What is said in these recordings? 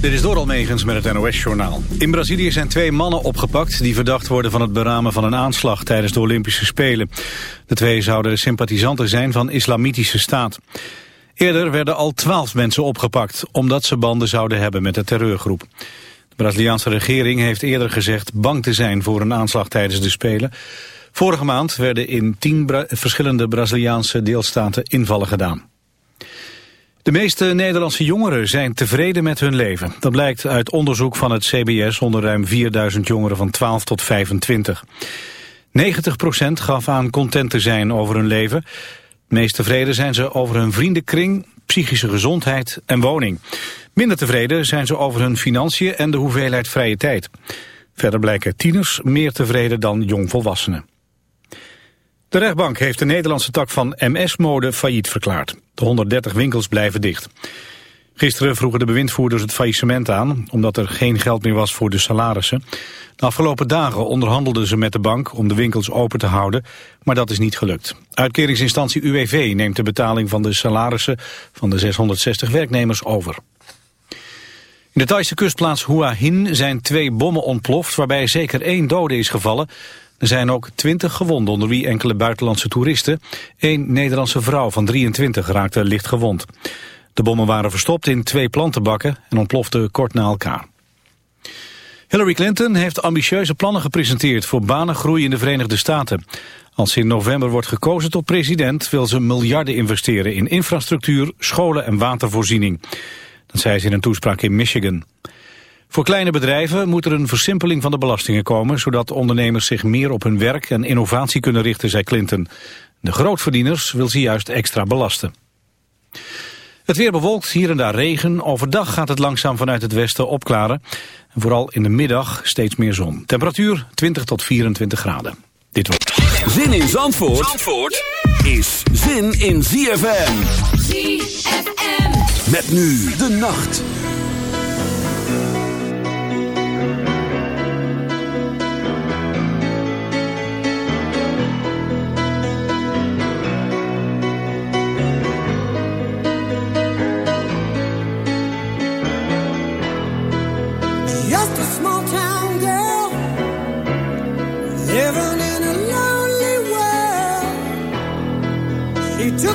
Dit is door Almegens met het NOS-journaal. In Brazilië zijn twee mannen opgepakt die verdacht worden van het beramen van een aanslag tijdens de Olympische Spelen. De twee zouden sympathisanten zijn van islamitische staat. Eerder werden al twaalf mensen opgepakt omdat ze banden zouden hebben met de terreurgroep. De Braziliaanse regering heeft eerder gezegd bang te zijn voor een aanslag tijdens de Spelen. Vorige maand werden in tien verschillende Braziliaanse deelstaten invallen gedaan. De meeste Nederlandse jongeren zijn tevreden met hun leven. Dat blijkt uit onderzoek van het CBS onder ruim 4000 jongeren van 12 tot 25. 90% gaf aan content te zijn over hun leven. Meest tevreden zijn ze over hun vriendenkring, psychische gezondheid en woning. Minder tevreden zijn ze over hun financiën en de hoeveelheid vrije tijd. Verder blijken tieners meer tevreden dan jongvolwassenen. De rechtbank heeft de Nederlandse tak van MS-mode failliet verklaard. De 130 winkels blijven dicht. Gisteren vroegen de bewindvoerders het faillissement aan... omdat er geen geld meer was voor de salarissen. De afgelopen dagen onderhandelden ze met de bank om de winkels open te houden... maar dat is niet gelukt. Uitkeringsinstantie UWV neemt de betaling van de salarissen... van de 660 werknemers over. In de Thaise kustplaats Hua Hin zijn twee bommen ontploft... waarbij zeker één dode is gevallen... Er zijn ook 20 gewonden, onder wie enkele buitenlandse toeristen. Eén Nederlandse vrouw van 23 raakte licht gewond. De bommen waren verstopt in twee plantenbakken en ontploften kort na elkaar. Hillary Clinton heeft ambitieuze plannen gepresenteerd voor banengroei in de Verenigde Staten. Als ze in november wordt gekozen tot president wil ze miljarden investeren in infrastructuur, scholen en watervoorziening. Dat zei ze in een toespraak in Michigan. Voor kleine bedrijven moet er een versimpeling van de belastingen komen... zodat ondernemers zich meer op hun werk en innovatie kunnen richten, zei Clinton. De grootverdieners wil ze juist extra belasten. Het weer bewolkt, hier en daar regen. Overdag gaat het langzaam vanuit het westen opklaren. En vooral in de middag steeds meer zon. Temperatuur 20 tot 24 graden. Dit wordt... Zin in Zandvoort, Zandvoort is zin in ZFM. ZFM. Met nu de nacht.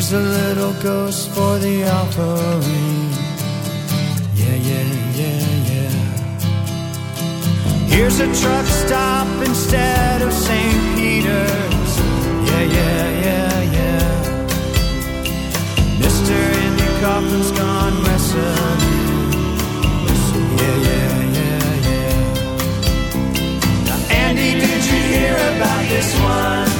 Here's a little ghost for the offering. Yeah, yeah, yeah, yeah. Here's a truck stop instead of St. Peter's. Yeah, yeah, yeah, yeah. Mister Andy Kaufman's gone wrestling. Yeah, yeah, yeah, yeah. Now, Andy, did you hear about this one?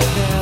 together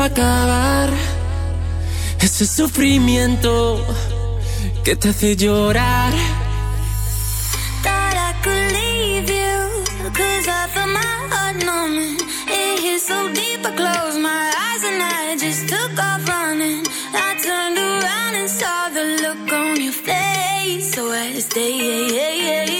Quiero acabar ese sufrimiento que te hace llorar. Thought I could leave closed my eyes and I just took off. I turned around and saw the look on your face, so I.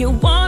You want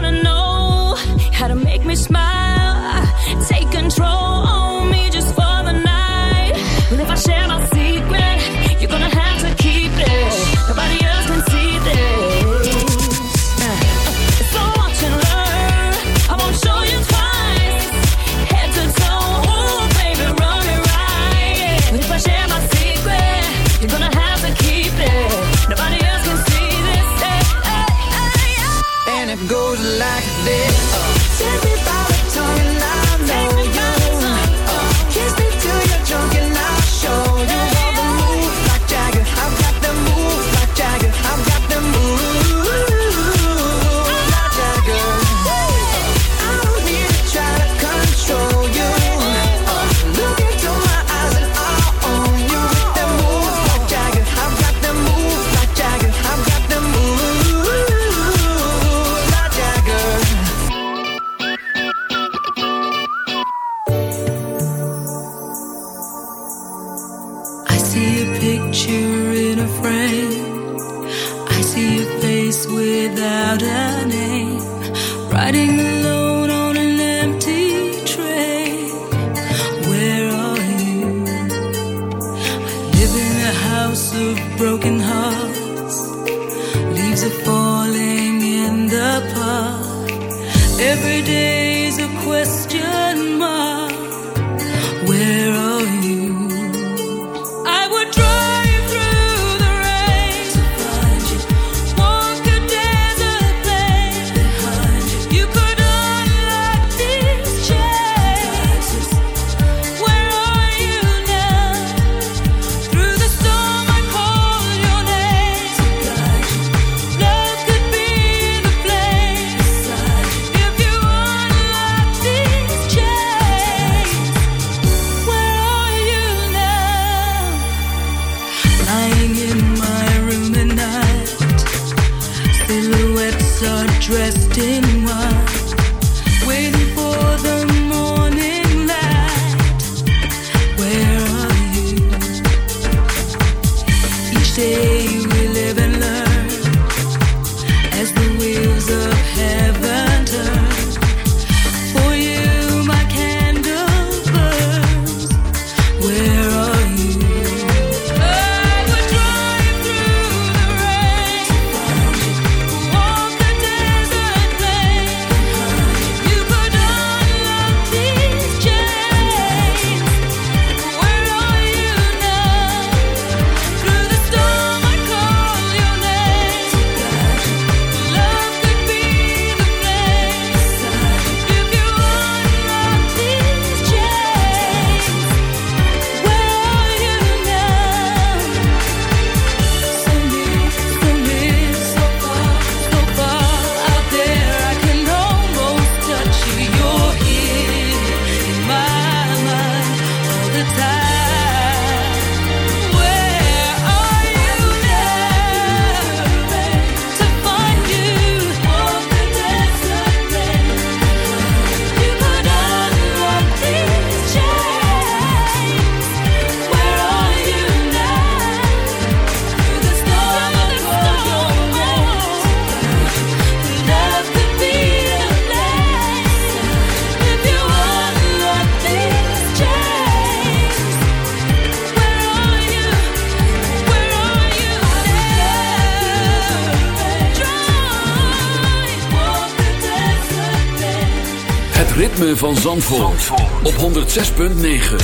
van Zandvoort, op 106.9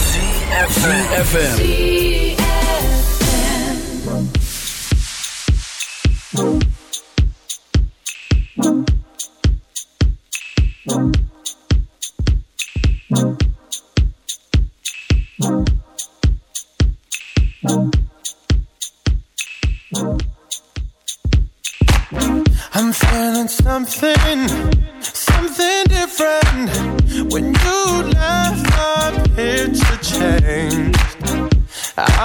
CFFM I'm feeling something, something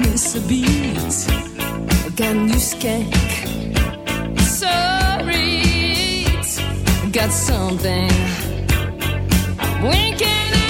miss a beat. Got new skank. Sorry, got something. Winking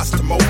Nostromo.